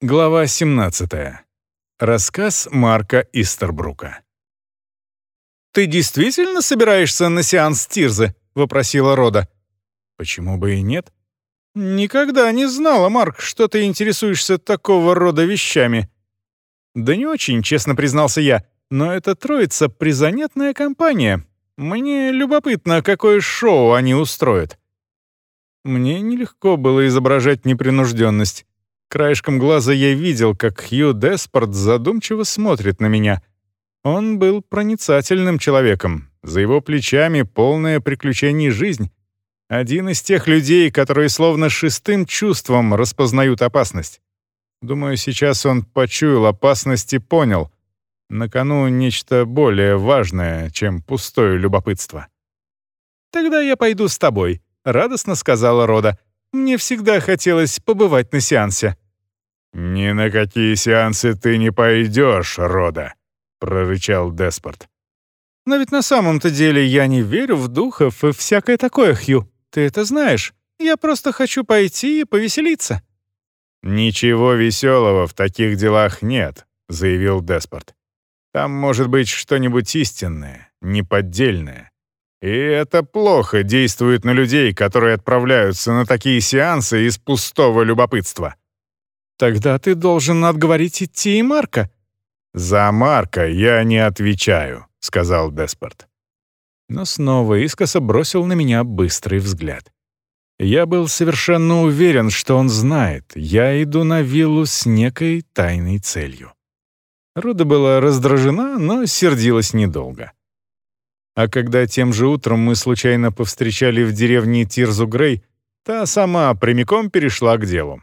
Глава 17. Рассказ Марка Истербрука. «Ты действительно собираешься на сеанс Тирзы?» — вопросила Рода. «Почему бы и нет?» «Никогда не знала, Марк, что ты интересуешься такого рода вещами». «Да не очень, честно признался я, но эта троица — призанятная компания. Мне любопытно, какое шоу они устроят». Мне нелегко было изображать непринужденность. Краешком глаза я видел, как Хью Деспорт задумчиво смотрит на меня. Он был проницательным человеком. За его плечами полная приключений жизнь. Один из тех людей, которые словно шестым чувством распознают опасность. Думаю, сейчас он почуял опасность и понял. На кону нечто более важное, чем пустое любопытство. «Тогда я пойду с тобой», — радостно сказала Рода. Мне всегда хотелось побывать на сеансе». «Ни на какие сеансы ты не пойдешь, Рода», — прорычал Деспорт. «Но ведь на самом-то деле я не верю в духов и всякое такое, Хью. Ты это знаешь. Я просто хочу пойти и повеселиться». «Ничего веселого в таких делах нет», — заявил Деспорт. «Там может быть что-нибудь истинное, неподдельное. И это плохо действует на людей, которые отправляются на такие сеансы из пустого любопытства. Тогда ты должен отговорить идти и Марка. За Марка я не отвечаю, сказал Деспорт. Но снова искоса бросил на меня быстрый взгляд. Я был совершенно уверен, что он знает, я иду на виллу с некой тайной целью. Руда была раздражена, но сердилась недолго. А когда тем же утром мы случайно повстречали в деревне Тирзу Грей, та сама прямиком перешла к делу.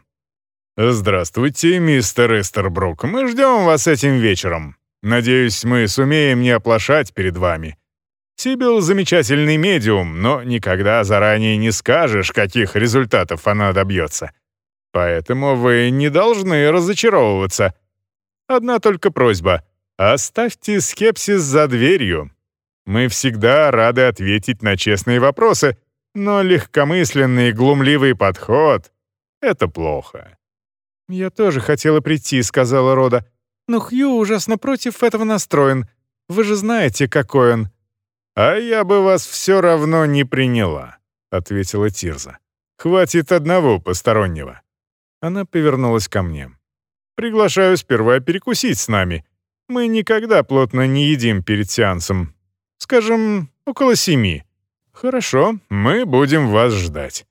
«Здравствуйте, мистер Эстербрук. Мы ждем вас этим вечером. Надеюсь, мы сумеем не оплошать перед вами. Сибил — замечательный медиум, но никогда заранее не скажешь, каких результатов она добьется. Поэтому вы не должны разочаровываться. Одна только просьба — оставьте скепсис за дверью, мы всегда рады ответить на честные вопросы, но легкомысленный и глумливый подход — это плохо». «Я тоже хотела прийти», — сказала Рода. «Но Хью ужасно против этого настроен. Вы же знаете, какой он». «А я бы вас все равно не приняла», — ответила Тирза. «Хватит одного постороннего». Она повернулась ко мне. «Приглашаю сперва перекусить с нами. Мы никогда плотно не едим перед сеансом, Скажем, около семи. Хорошо, мы будем вас ждать».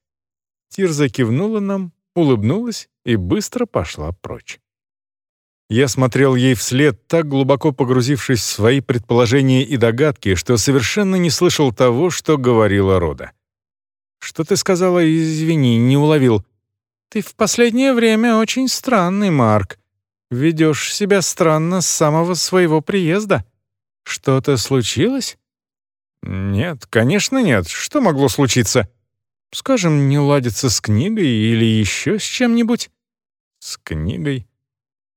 Тирза кивнула нам, улыбнулась и быстро пошла прочь. Я смотрел ей вслед, так глубоко погрузившись в свои предположения и догадки, что совершенно не слышал того, что говорила Рода. «Что ты сказала? Извини, не уловил». «Ты в последнее время очень странный, Марк. Ведешь себя странно с самого своего приезда». «Что-то случилось?» «Нет, конечно нет. Что могло случиться?» «Скажем, не ладится с книгой или еще с чем-нибудь?» «С книгой?»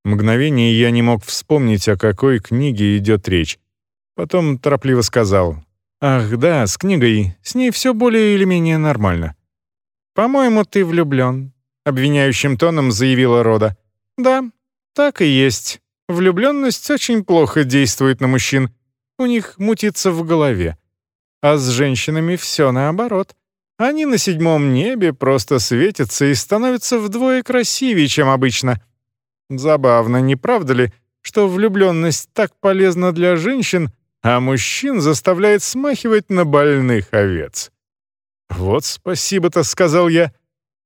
Мгновение я не мог вспомнить, о какой книге идет речь. Потом торопливо сказал. «Ах, да, с книгой. С ней все более или менее нормально». «По-моему, ты влюблен», — обвиняющим тоном заявила Рода. «Да, так и есть. Влюбленность очень плохо действует на мужчин. У них мутится в голове. А с женщинами все наоборот. Они на седьмом небе просто светятся и становятся вдвое красивее, чем обычно. Забавно, не правда ли, что влюбленность так полезна для женщин, а мужчин заставляет смахивать на больных овец? «Вот спасибо-то», — сказал я.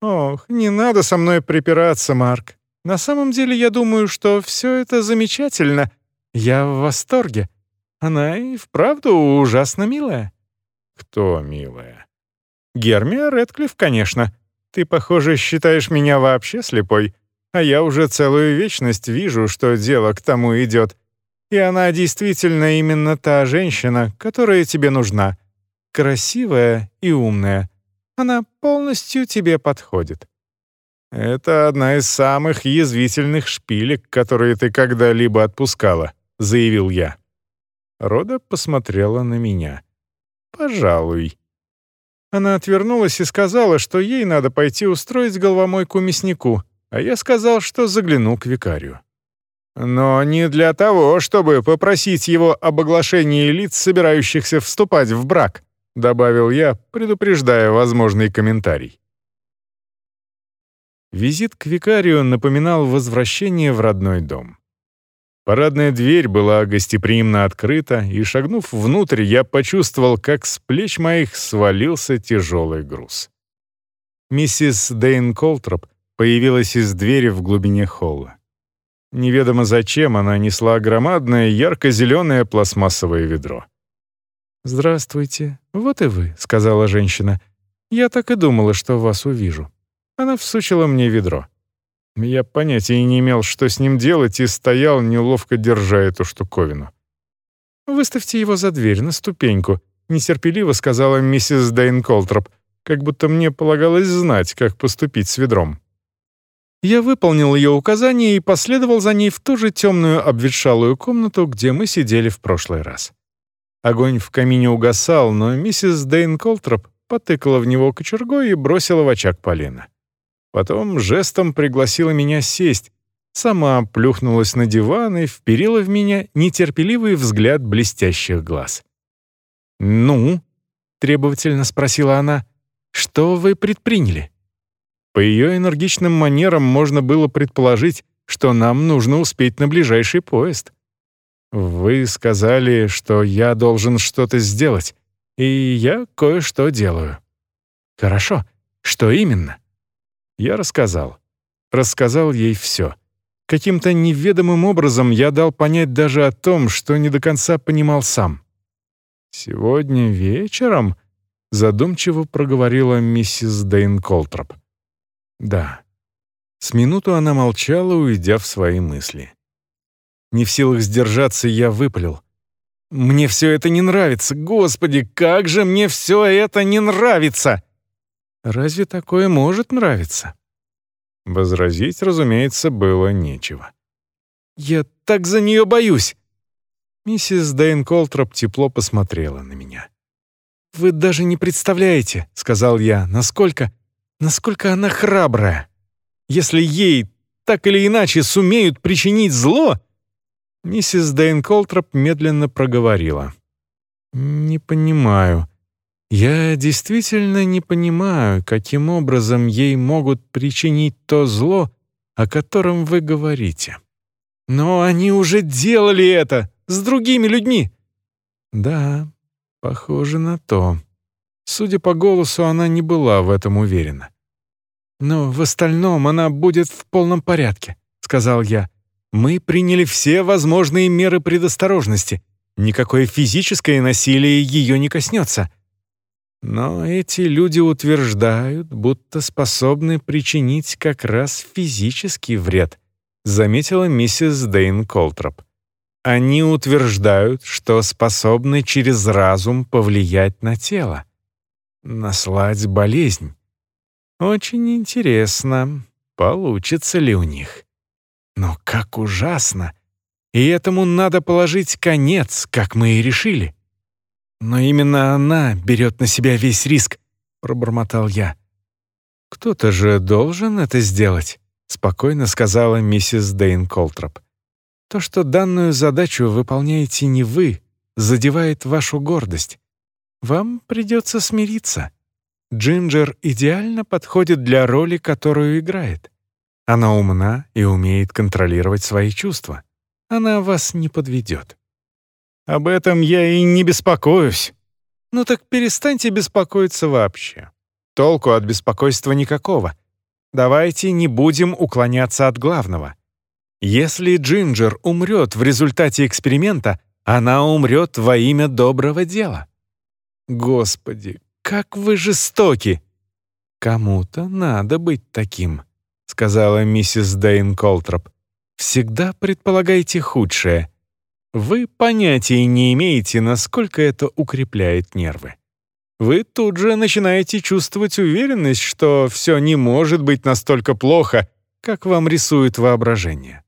«Ох, не надо со мной припираться, Марк. На самом деле я думаю, что все это замечательно. Я в восторге. Она и вправду ужасно милая». «Кто милая?» «Гермия Рэдклифф, конечно. Ты, похоже, считаешь меня вообще слепой, а я уже целую вечность вижу, что дело к тому идет. И она действительно именно та женщина, которая тебе нужна. Красивая и умная. Она полностью тебе подходит». «Это одна из самых язвительных шпилек, которые ты когда-либо отпускала», — заявил я. Рода посмотрела на меня. «Пожалуй». Она отвернулась и сказала, что ей надо пойти устроить головомойку мяснику. а я сказал, что загляну к викарию. Но не для того, чтобы попросить его об оглашении лиц, собирающихся вступать в брак, добавил я, предупреждая возможный комментарий. Визит к викарию напоминал возвращение в родной дом. Парадная дверь была гостеприимно открыта, и, шагнув внутрь, я почувствовал, как с плеч моих свалился тяжелый груз. Миссис Дейн Колтроп появилась из двери в глубине холла. Неведомо зачем она несла громадное ярко-зеленое пластмассовое ведро. «Здравствуйте, вот и вы», — сказала женщина. «Я так и думала, что вас увижу». Она всучила мне ведро. Я понятия не имел, что с ним делать, и стоял, неловко держа эту штуковину. «Выставьте его за дверь, на ступеньку», — нетерпеливо сказала миссис Дейн Колтроп, как будто мне полагалось знать, как поступить с ведром. Я выполнил ее указание и последовал за ней в ту же темную обветшалую комнату, где мы сидели в прошлый раз. Огонь в камине угасал, но миссис Дейн Колтроп потыкала в него кочергой и бросила в очаг полена. Потом жестом пригласила меня сесть, сама плюхнулась на диван и вперила в меня нетерпеливый взгляд блестящих глаз. «Ну?» — требовательно спросила она. «Что вы предприняли?» По ее энергичным манерам можно было предположить, что нам нужно успеть на ближайший поезд. Вы сказали, что я должен что-то сделать, и я кое-что делаю. Хорошо. Что именно? Я рассказал. Рассказал ей все. Каким-то неведомым образом я дал понять даже о том, что не до конца понимал сам. «Сегодня вечером?» — задумчиво проговорила миссис Дейн Колтроп. Да. С минуту она молчала, уйдя в свои мысли. Не в силах сдержаться, я выпалил. «Мне все это не нравится! Господи, как же мне все это не нравится!» «Разве такое может нравиться?» Возразить, разумеется, было нечего. «Я так за нее боюсь!» Миссис Дэйн Колтроп тепло посмотрела на меня. «Вы даже не представляете», — сказал я, — «насколько Насколько она храбрая. Если ей так или иначе сумеют причинить зло... Миссис Дэйн Колтроп медленно проговорила. «Не понимаю. Я действительно не понимаю, каким образом ей могут причинить то зло, о котором вы говорите. Но они уже делали это с другими людьми». «Да, похоже на то». Судя по голосу, она не была в этом уверена. «Но в остальном она будет в полном порядке», — сказал я. «Мы приняли все возможные меры предосторожности. Никакое физическое насилие ее не коснется». Но эти люди утверждают, будто способны причинить как раз физический вред, заметила миссис Дейн Колтроп. Они утверждают, что способны через разум повлиять на тело, наслать болезнь. Очень интересно, получится ли у них. Но как ужасно! И этому надо положить конец, как мы и решили. Но именно она берет на себя весь риск, пробормотал я. Кто-то же должен это сделать, спокойно сказала миссис Дейн Колтроп. То, что данную задачу выполняете не вы, задевает вашу гордость. Вам придется смириться. Джинджер идеально подходит для роли, которую играет. Она умна и умеет контролировать свои чувства. Она вас не подведет. Об этом я и не беспокоюсь. Ну так перестаньте беспокоиться вообще. Толку от беспокойства никакого. Давайте не будем уклоняться от главного. Если Джинджер умрет в результате эксперимента, она умрет во имя доброго дела. Господи, как вы жестоки!» «Кому-то надо быть таким», — сказала миссис Дейн Колтроп. «Всегда предполагайте худшее. Вы понятия не имеете, насколько это укрепляет нервы. Вы тут же начинаете чувствовать уверенность, что все не может быть настолько плохо, как вам рисует воображение».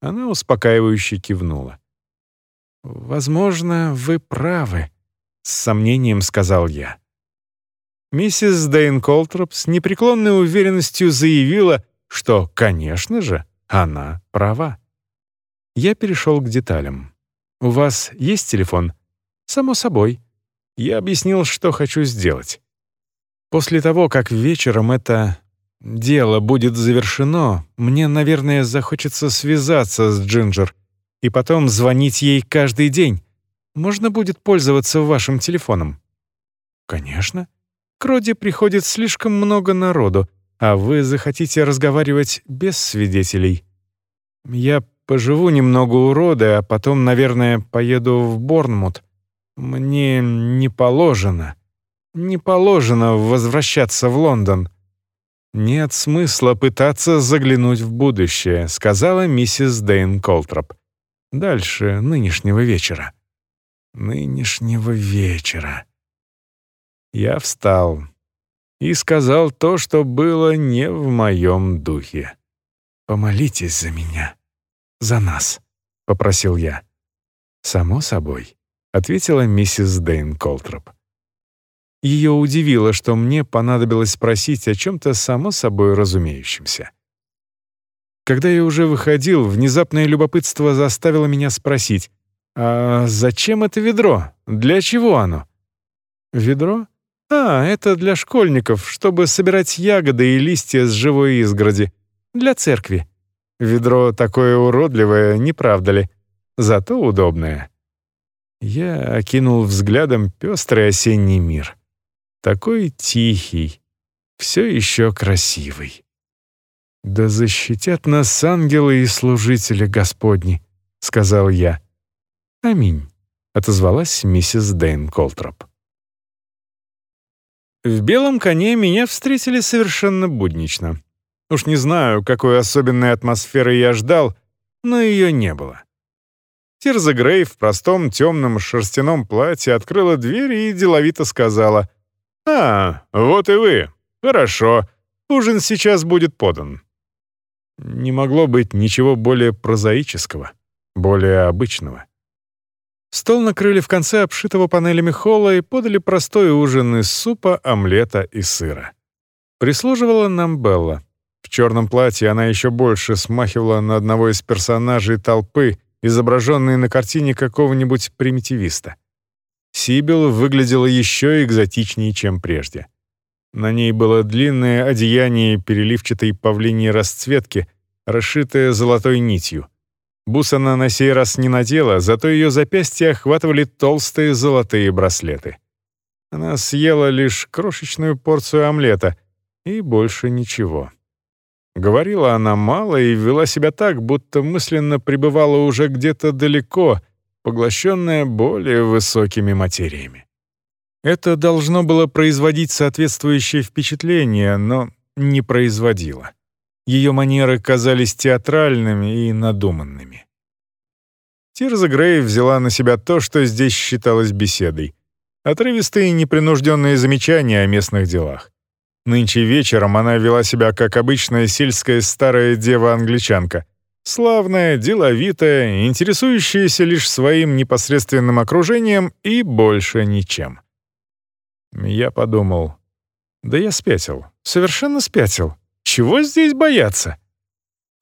Она успокаивающе кивнула. «Возможно, вы правы», — с сомнением сказал я. Миссис Дэйн Колтроп с непреклонной уверенностью заявила, что, конечно же, она права. Я перешел к деталям. «У вас есть телефон?» «Само собой». Я объяснил, что хочу сделать. После того, как вечером это дело будет завершено, мне, наверное, захочется связаться с Джинджер и потом звонить ей каждый день. Можно будет пользоваться вашим телефоном?» «Конечно. К Роде приходит слишком много народу, а вы захотите разговаривать без свидетелей. Я поживу немного у Роды, а потом, наверное, поеду в Борнмут. Мне не положено, не положено возвращаться в Лондон». «Нет смысла пытаться заглянуть в будущее», — сказала миссис Дейн Колтроп. «Дальше нынешнего вечера». «Нынешнего вечера». Я встал и сказал то, что было не в моем духе. «Помолитесь за меня, за нас», — попросил я. «Само собой», — ответила миссис Дейн Колтроп. Ее удивило, что мне понадобилось спросить о чем-то само собой разумеющемся. Когда я уже выходил, внезапное любопытство заставило меня спросить, «А зачем это ведро? Для чего оно?» «Ведро? А, это для школьников, чтобы собирать ягоды и листья с живой изгороди. Для церкви. Ведро такое уродливое, не правда ли? Зато удобное». Я окинул взглядом пестрый осенний мир. Такой тихий, все еще красивый. «Да защитят нас ангелы и служители Господни», — сказал я. «Аминь», — отозвалась миссис Дэйн Колтроп. В белом коне меня встретили совершенно буднично. Уж не знаю, какой особенной атмосферы я ждал, но ее не было. Тирза Грей в простом темном шерстяном платье открыла дверь и деловито сказала «А, вот и вы. Хорошо. Ужин сейчас будет подан». Не могло быть ничего более прозаического, более обычного. Стол накрыли в конце обшитого панелями холла и подали простой ужин из супа, омлета и сыра. Прислуживала нам Белла. Черном платье она еще больше смахивала на одного из персонажей толпы, изображенной на картине какого-нибудь примитивиста. Сибил выглядела еще экзотичнее, чем прежде. На ней было длинное одеяние переливчатой павлиньей расцветки, расшитое золотой нитью. Бус она на сей раз не надела, зато ее запястья охватывали толстые золотые браслеты. Она съела лишь крошечную порцию омлета и больше ничего. Говорила она мало и вела себя так, будто мысленно пребывала уже где-то далеко — поглощенная более высокими материями. Это должно было производить соответствующее впечатление, но не производило. Ее манеры казались театральными и надуманными. Тирза Грей взяла на себя то, что здесь считалось беседой. Отрывистые непринужденные замечания о местных делах. Нынче вечером она вела себя как обычная сельская старая дева-англичанка, Славная, деловитая, интересующаяся лишь своим непосредственным окружением и больше ничем. Я подумал, да я спятил, совершенно спятил. Чего здесь бояться?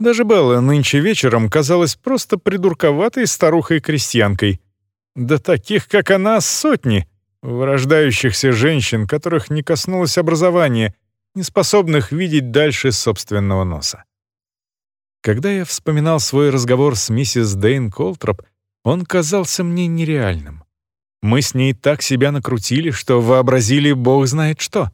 Даже Белла нынче вечером казалась просто придурковатой старухой-крестьянкой. Да таких, как она, сотни, вырождающихся женщин, которых не коснулось образования, не способных видеть дальше собственного носа. Когда я вспоминал свой разговор с миссис Дейн Колтроп, он казался мне нереальным. Мы с ней так себя накрутили, что вообразили бог знает что.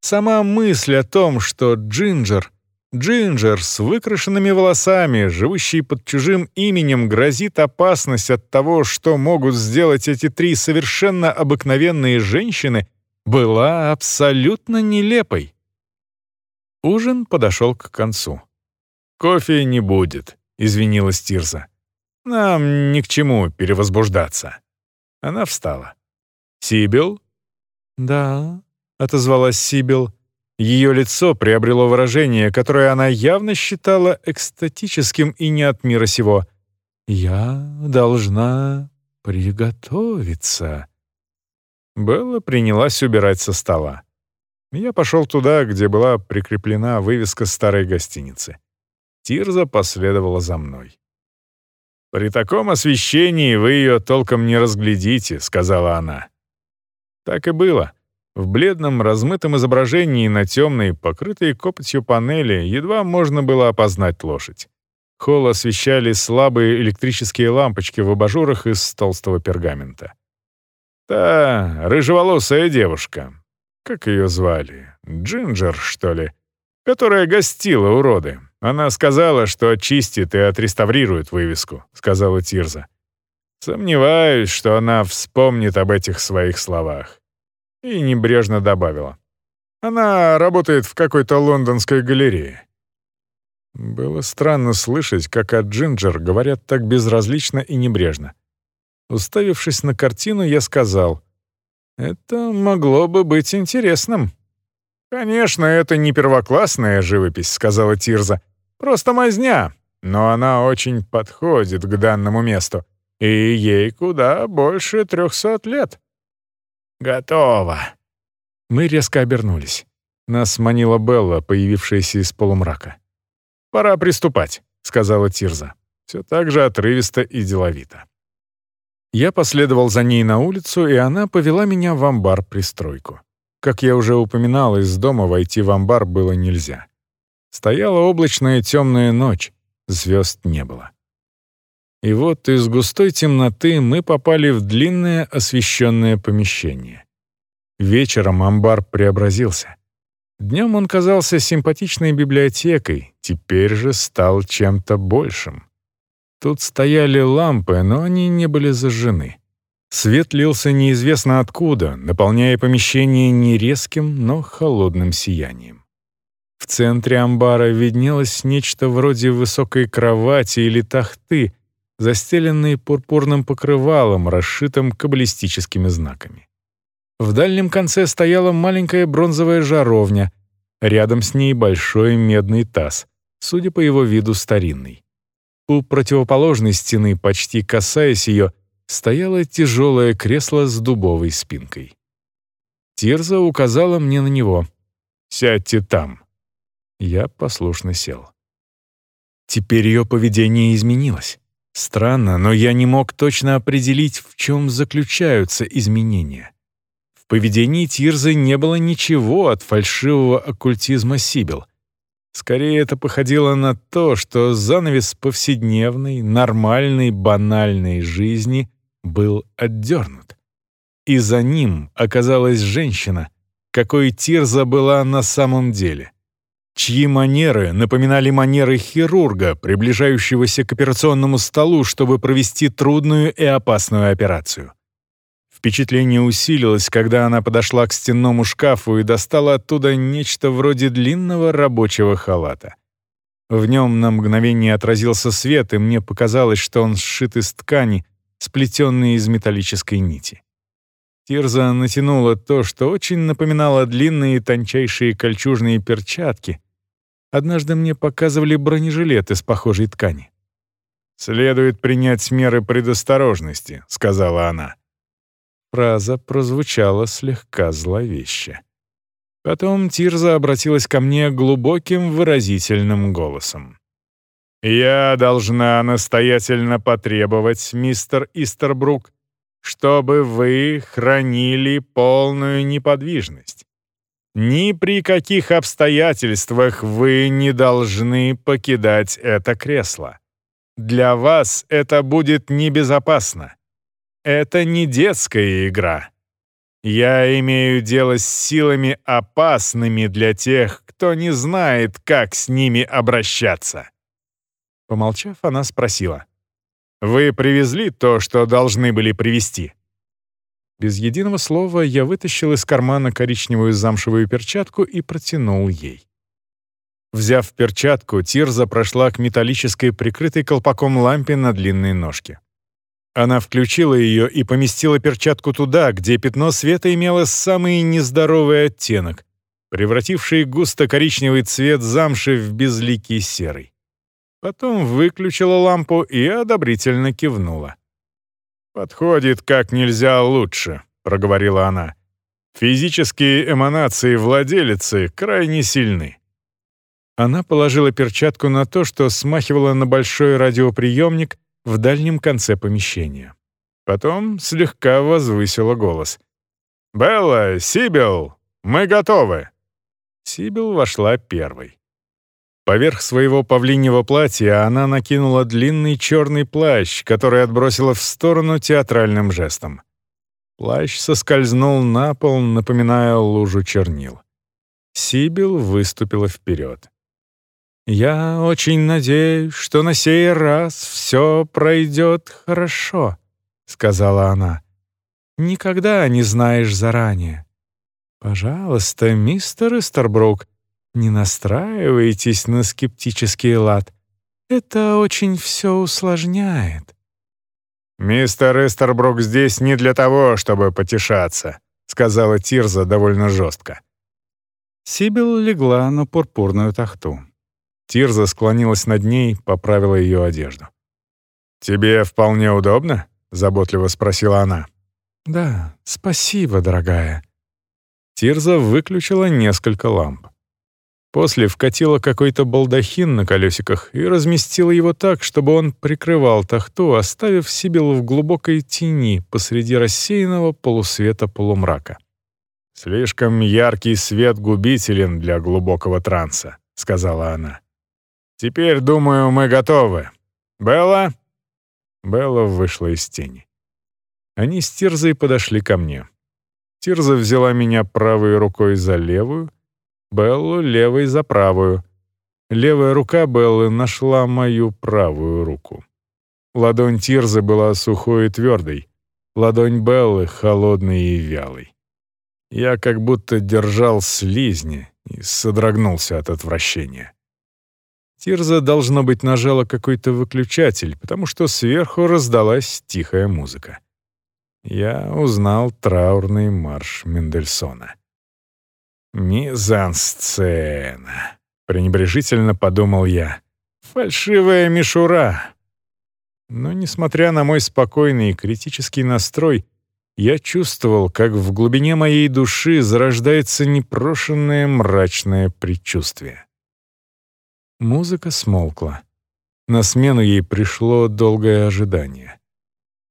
Сама мысль о том, что Джинджер, Джинджер с выкрашенными волосами, живущий под чужим именем, грозит опасность от того, что могут сделать эти три совершенно обыкновенные женщины, была абсолютно нелепой. Ужин подошел к концу. «Кофе не будет», — извинилась Тирза. «Нам ни к чему перевозбуждаться». Она встала. «Сибил?» «Да», — отозвалась Сибил. Ее лицо приобрело выражение, которое она явно считала экстатическим и не от мира сего. «Я должна приготовиться». Белла принялась убирать со стола. Я пошел туда, где была прикреплена вывеска старой гостиницы. Тирза последовала за мной. «При таком освещении вы ее толком не разглядите», — сказала она. Так и было. В бледном, размытом изображении на темной, покрытой копотью панели едва можно было опознать лошадь. Холл освещали слабые электрические лампочки в абажурах из толстого пергамента. Та рыжеволосая девушка, как ее звали, Джинджер, что ли, которая гостила у Роды. Она сказала, что очистит и отреставрирует вывеску, сказала Тирза. Сомневаюсь, что она вспомнит об этих своих словах. И небрежно добавила. Она работает в какой-то лондонской галерее. Было странно слышать, как о Джинджер говорят так безразлично и небрежно. Уставившись на картину, я сказал, «Это могло бы быть интересным». «Конечно, это не первоклассная живопись», — сказала Тирза. «Просто мазня, но она очень подходит к данному месту, и ей куда больше трехсот лет». «Готово». Мы резко обернулись. Нас манила Белла, появившаяся из полумрака. «Пора приступать», — сказала Тирза. Все так же отрывисто и деловито. Я последовал за ней на улицу, и она повела меня в амбар-пристройку. Как я уже упоминал, из дома войти в амбар было нельзя. Стояла облачная темная ночь, звезд не было. И вот из густой темноты мы попали в длинное освещенное помещение. Вечером амбар преобразился. Днем он казался симпатичной библиотекой, теперь же стал чем-то большим. Тут стояли лампы, но они не были зажжены. Свет лился неизвестно откуда, наполняя помещение не резким, но холодным сиянием. В центре амбара виднелось нечто вроде высокой кровати или тахты, застеленной пурпурным покрывалом, расшитым каббалистическими знаками. В дальнем конце стояла маленькая бронзовая жаровня, рядом с ней большой медный таз, судя по его виду старинный. У противоположной стены, почти касаясь ее, стояло тяжелое кресло с дубовой спинкой. Тирза указала мне на него. «Сядьте там». Я послушно сел. Теперь ее поведение изменилось. Странно, но я не мог точно определить, в чем заключаются изменения. В поведении Тирзы не было ничего от фальшивого оккультизма Сибил. Скорее, это походило на то, что занавес повседневной, нормальной, банальной жизни был отдернут. И за ним оказалась женщина, какой Тирза была на самом деле, чьи манеры напоминали манеры хирурга, приближающегося к операционному столу, чтобы провести трудную и опасную операцию. Впечатление усилилось, когда она подошла к стенному шкафу и достала оттуда нечто вроде длинного рабочего халата. В нем на мгновение отразился свет, и мне показалось, что он сшит из ткани, сплетенной из металлической нити. Тирза натянула то, что очень напоминало длинные тончайшие кольчужные перчатки. Однажды мне показывали бронежилет из похожей ткани. «Следует принять меры предосторожности», — сказала она. Фраза прозвучала слегка зловеще. Потом Тирза обратилась ко мне глубоким выразительным голосом. «Я должна настоятельно потребовать, мистер Истербрук, чтобы вы хранили полную неподвижность. Ни при каких обстоятельствах вы не должны покидать это кресло. Для вас это будет небезопасно. Это не детская игра. Я имею дело с силами опасными для тех, кто не знает, как с ними обращаться». Помолчав, она спросила. «Вы привезли то, что должны были привезти?» Без единого слова я вытащил из кармана коричневую замшевую перчатку и протянул ей. Взяв перчатку, Тирза прошла к металлической, прикрытой колпаком лампе на длинной ножке. Она включила ее и поместила перчатку туда, где пятно света имело самый нездоровый оттенок, превративший густо-коричневый цвет замши в безликий серый. Потом выключила лампу и одобрительно кивнула. «Подходит как нельзя лучше», — проговорила она. Физические эманации владелицы крайне сильны. Она положила перчатку на то, что смахивало на большой радиоприемник в дальнем конце помещения. Потом слегка возвысила голос. «Белла, Сибил, мы готовы!» Сибил вошла первой. Поверх своего павлиньего платья она накинула длинный черный плащ, который отбросила в сторону театральным жестом. Плащ соскользнул на пол, напоминая лужу чернил. Сибил выступила вперед. «Я очень надеюсь, что на сей раз все пройдет хорошо», — сказала она. «Никогда не знаешь заранее. Пожалуйста, мистер Истербрук, не настраивайтесь на скептический лад. Это очень все усложняет». «Мистер Эстербрук здесь не для того, чтобы потешаться», — сказала Тирза довольно жестко. Сибил легла на пурпурную тахту. Тирза склонилась над ней, поправила ее одежду. «Тебе вполне удобно?» — заботливо спросила она. «Да, спасибо, дорогая». Тирза выключила несколько ламп. После вкатила какой-то балдахин на колесиках и разместила его так, чтобы он прикрывал тахту, оставив Сибил в глубокой тени посреди рассеянного полусвета полумрака. «Слишком яркий свет губителен для глубокого транса», — сказала она. «Теперь, думаю, мы готовы. Белла?» Белла вышла из тени. Они с Тирзой подошли ко мне. Тирза взяла меня правой рукой за левую — Беллу левой за правую. Левая рука Беллы нашла мою правую руку. Ладонь Тирзы была сухой и твердой, ладонь Беллы — холодной и вялой. Я как будто держал слизни и содрогнулся от отвращения. Тирза, должно быть, нажала какой-то выключатель, потому что сверху раздалась тихая музыка. Я узнал траурный марш Мендельсона. «Мизансцена», — пренебрежительно подумал я. «Фальшивая мишура». Но, несмотря на мой спокойный и критический настрой, я чувствовал, как в глубине моей души зарождается непрошенное мрачное предчувствие. Музыка смолкла. На смену ей пришло долгое ожидание.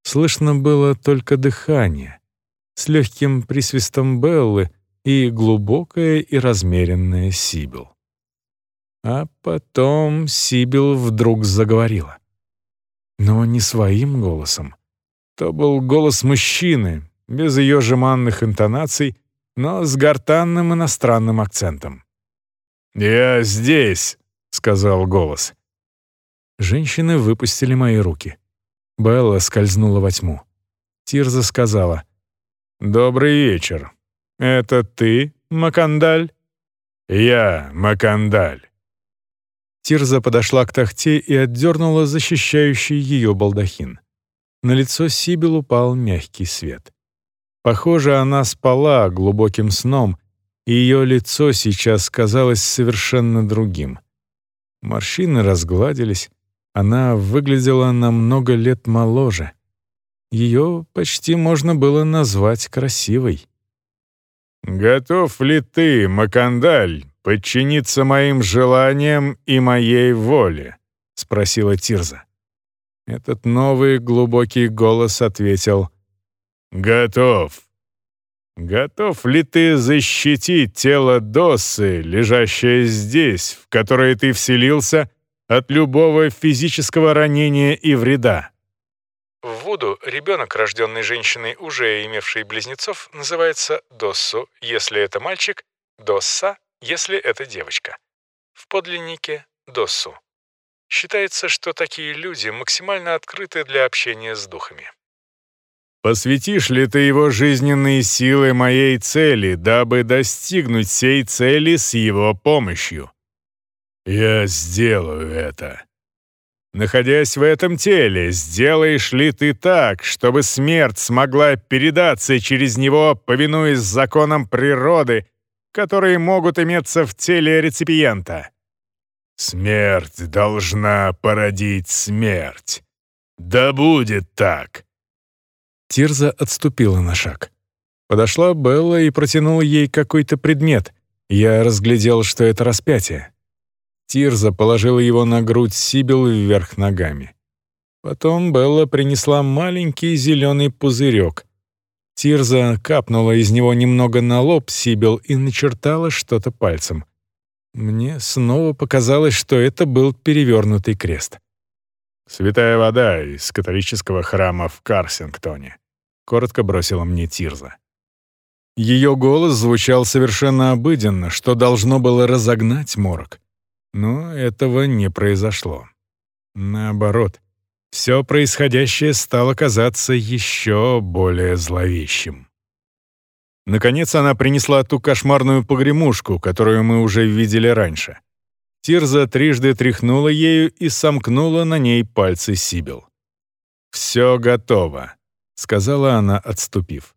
Слышно было только дыхание. С легким присвистом Беллы — и глубокая и размеренная Сибил. А потом Сибил вдруг заговорила. Но не своим голосом. То был голос мужчины, без ее жеманных интонаций, но с гортанным иностранным акцентом. «Я здесь», — сказал голос. Женщины выпустили мои руки. Белла скользнула во тьму. Тирза сказала «Добрый вечер. «Это ты, Макандаль?» «Я, Макандаль». Тирза подошла к тахте и отдернула защищающий ее балдахин. На лицо Сибил упал мягкий свет. Похоже, она спала глубоким сном, и ее лицо сейчас казалось совершенно другим. Морщины разгладились, она выглядела на много лет моложе. Ее почти можно было назвать красивой. «Готов ли ты, Макандаль, подчиниться моим желаниям и моей воле?» — спросила Тирза. Этот новый глубокий голос ответил «Готов». «Готов ли ты защитить тело Доссы, лежащее здесь, в которое ты вселился, от любого физического ранения и вреда?» В Вуду ребенок, рожденный женщиной, уже имевшей близнецов, называется Доссу, если это мальчик, Досса, если это девочка. В подлиннике — Доссу. Считается, что такие люди максимально открыты для общения с духами. «Посвятишь ли ты его жизненные силы моей цели, дабы достигнуть сей цели с его помощью?» «Я сделаю это», Находясь в этом теле, сделаешь ли ты так, чтобы смерть смогла передаться через него, повинуясь законам природы, которые могут иметься в теле реципиента? Смерть должна породить смерть. Да будет так. Тирза отступила на шаг. Подошла Белла и протянула ей какой-то предмет. Я разглядел, что это распятие. Тирза положила его на грудь Сибил вверх ногами. Потом Белла принесла маленький зеленый пузырек. Тирза капнула из него немного на лоб Сибил и начертала что-то пальцем. Мне снова показалось, что это был перевернутый крест. «Святая вода из католического храма в Карсингтоне», — коротко бросила мне Тирза. Ее голос звучал совершенно обыденно, что должно было разогнать морок. Но этого не произошло. Наоборот, все происходящее стало казаться еще более зловещим. Наконец она принесла ту кошмарную погремушку, которую мы уже видели раньше. Тирза трижды тряхнула ею и сомкнула на ней пальцы Сибил. «Все готово», — сказала она, отступив.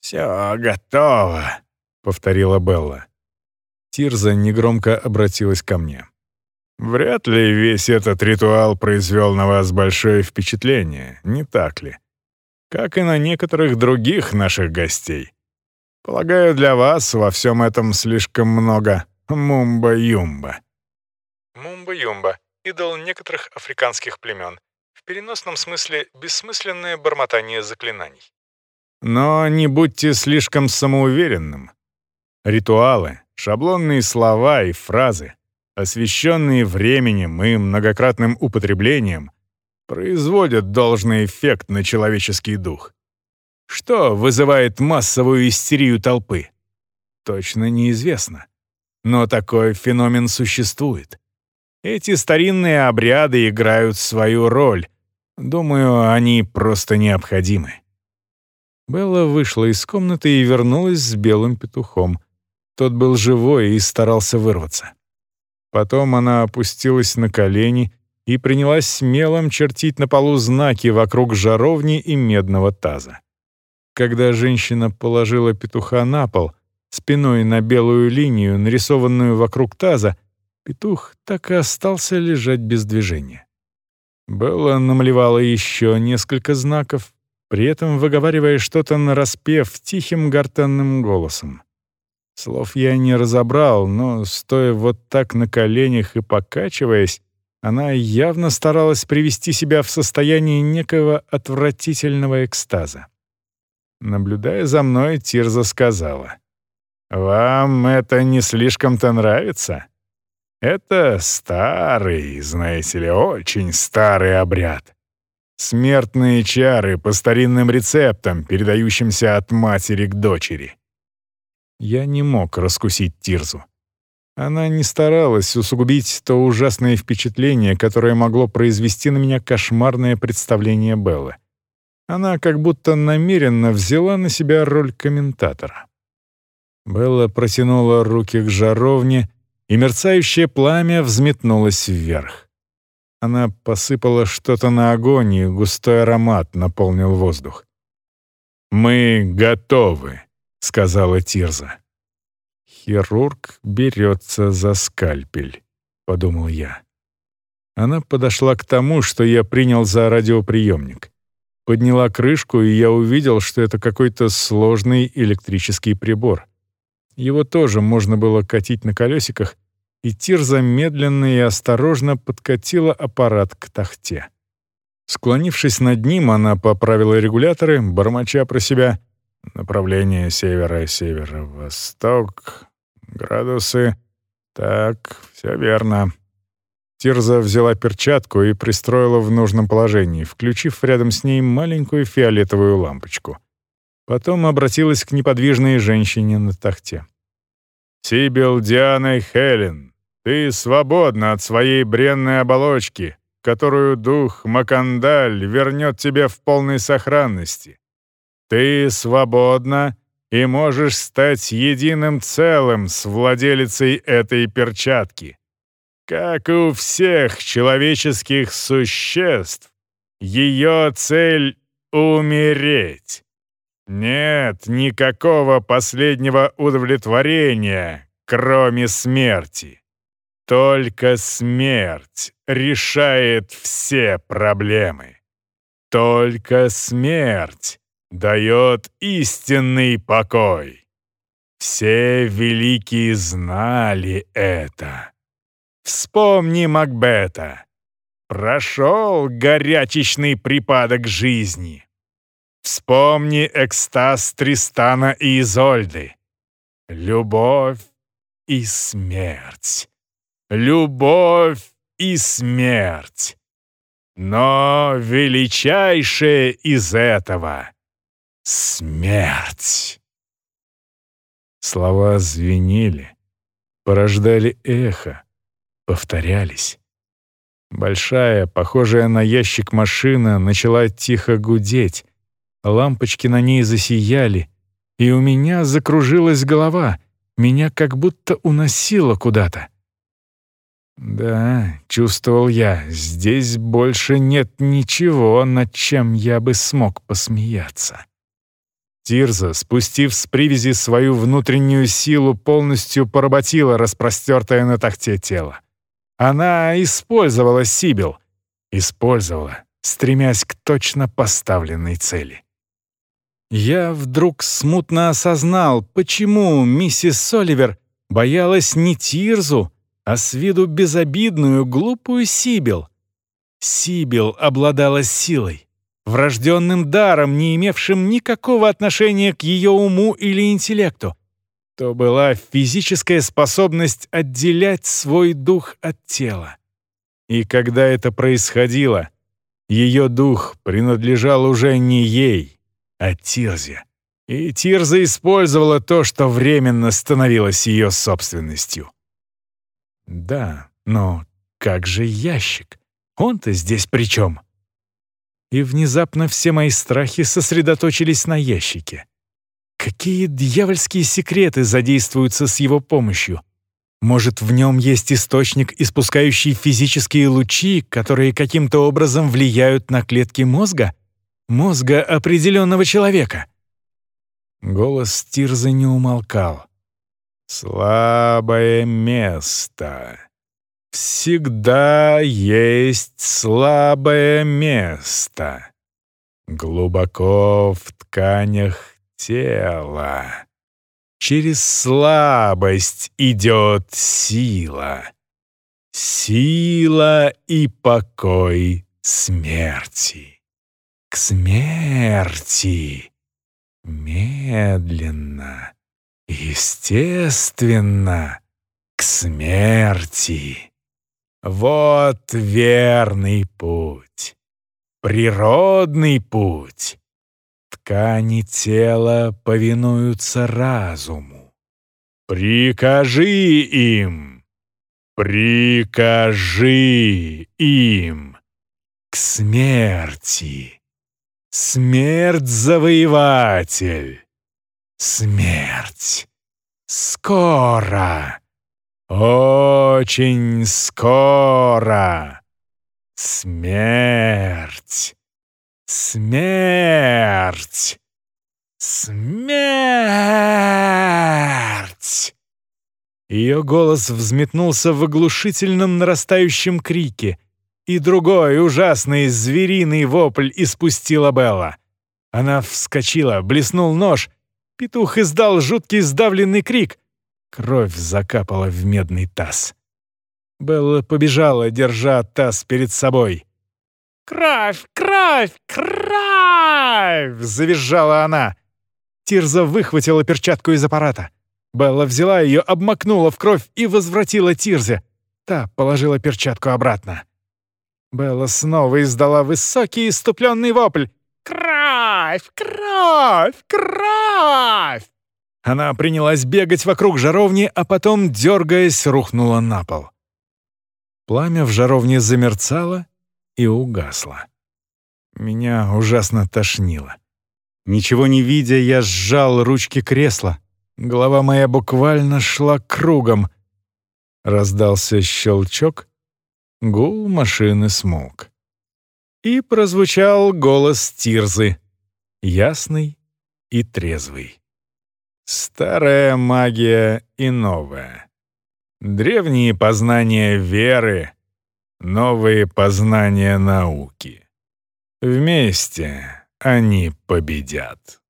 «Все готово», — повторила Белла. Тирза негромко обратилась ко мне. «Вряд ли весь этот ритуал произвел на вас большое впечатление, не так ли? Как и на некоторых других наших гостей. Полагаю, для вас во всем этом слишком много мумба-юмба». Мумба-юмба — идол некоторых африканских племен. В переносном смысле бессмысленное бормотание заклинаний. Но не будьте слишком самоуверенным. Ритуалы, шаблонные слова и фразы, освещенные временем и многократным употреблением, производят должный эффект на человеческий дух. Что вызывает массовую истерию толпы? Точно неизвестно. Но такой феномен существует. Эти старинные обряды играют свою роль. Думаю, они просто необходимы. Белла вышла из комнаты и вернулась с белым петухом. Тот был живой и старался вырваться. Потом она опустилась на колени и принялась смелом чертить на полу знаки вокруг жаровни и медного таза. Когда женщина положила петуха на пол, спиной на белую линию, нарисованную вокруг таза, петух так и остался лежать без движения. Белла намалевала еще несколько знаков, при этом выговаривая что-то нараспев тихим гортанным голосом. Слов я не разобрал, но, стоя вот так на коленях и покачиваясь, она явно старалась привести себя в состояние некого отвратительного экстаза. Наблюдая за мной, Тирза сказала, «Вам это не слишком-то нравится? Это старый, знаете ли, очень старый обряд. Смертные чары по старинным рецептам, передающимся от матери к дочери. Я не мог раскусить Тирзу. Она не старалась усугубить то ужасное впечатление, которое могло произвести на меня кошмарное представление Беллы. Она как будто намеренно взяла на себя роль комментатора. Белла протянула руки к жаровне, и мерцающее пламя взметнулось вверх. Она посыпала что-то на огонь, и густой аромат наполнил воздух. «Мы готовы», — сказала Тирза. «Хирург берется за скальпель», — подумал я. Она подошла к тому, что я принял за радиоприемник. Подняла крышку, и я увидел, что это какой-то сложный электрический прибор. Его тоже можно было катить на колесиках, и Тирза медленно и осторожно подкатила аппарат к тахте. Склонившись над ним, она поправила регуляторы, бормоча про себя «Направление севера-северо-восток, градусы. Так, все верно». Тирза взяла перчатку и пристроила в нужном положении, включив рядом с ней маленькую фиолетовую лампочку. Потом обратилась к неподвижной женщине на тахте. «Сибил Диана Хелен, ты свободна от своей бренной оболочки, которую дух Макандаль вернет тебе в полной сохранности. Ты свободна и можешь стать единым целым с владелицей этой перчатки. Как и у всех человеческих существ, ее цель — умереть. Нет никакого последнего удовлетворения, кроме смерти. Только смерть решает все проблемы. Только смерть дает истинный покой. Все великие знали это. Вспомни Макбета. Прошел горячечный припадок жизни. Вспомни экстаз Тристана и Изольды. Любовь и смерть. Любовь и смерть. Но величайшее из этого — смерть. Слова звенели, порождали эхо, повторялись. Большая, похожая на ящик машина, начала тихо гудеть. Лампочки на ней засияли, и у меня закружилась голова. Меня как будто уносило куда-то. Да, чувствовал я, здесь больше нет ничего, над чем я бы смог посмеяться. Тирза, спустив с привязи свою внутреннюю силу, полностью поработила распростертое на тахте тело. Она использовала Сибил. Использовала, стремясь к точно поставленной цели. Я вдруг смутно осознал, почему миссис Соливер боялась не Тирзу, а с виду безобидную, глупую Сибил. Сибил обладала силой, врожденным даром, не имевшим никакого отношения к ее уму или интеллекту. То была физическая способность отделять свой дух от тела. И когда это происходило, ее дух принадлежал уже не ей, а Тирзе. И Тирза использовала то, что временно становилось ее собственностью. Да, но как же ящик? Он-то здесь при чем? И внезапно все мои страхи сосредоточились на ящике. Какие дьявольские секреты задействуются с его помощью? Может, в нем есть источник, испускающий физические лучи, которые каким-то образом влияют на клетки мозга? Мозга определенного человека? Голос Тирзы не умолкал. Слабое место. Всегда есть слабое место. Глубоко в тканях тела. Через слабость идет сила. Сила и покой смерти. К смерти. Медленно Естественно, к смерти. Вот верный путь, природный путь. Ткани тела повинуются разуму. Прикажи им, прикажи им к смерти. Смерть-завоеватель. Смерть. Скоро. Очень скоро. Смерть. Смерть. Смерть. Ее голос взметнулся в оглушительном нарастающем крике, и другой ужасный звериный вопль испустила Белла. Она вскочила, блеснул нож — Петух издал жуткий сдавленный крик. Кровь закапала в медный таз. Белла побежала, держа таз перед собой. «Кровь! Кровь! Кровь!» — завизжала она. Тирза выхватила перчатку из аппарата. Белла взяла ее, обмакнула в кровь и возвратила Тирзе. Та положила перчатку обратно. Белла снова издала высокий иступленный вопль. «Кровь! Кровь! Кровь!» Она принялась бегать вокруг жаровни, а потом, дергаясь, рухнула на пол. Пламя в жаровне замерцало и угасло. Меня ужасно тошнило. Ничего не видя, я сжал ручки кресла. Голова моя буквально шла кругом. Раздался щелчок, гул машины смолк. И прозвучал голос Тирзы, ясный и трезвый. Старая магия и новая. Древние познания веры, новые познания науки. Вместе они победят.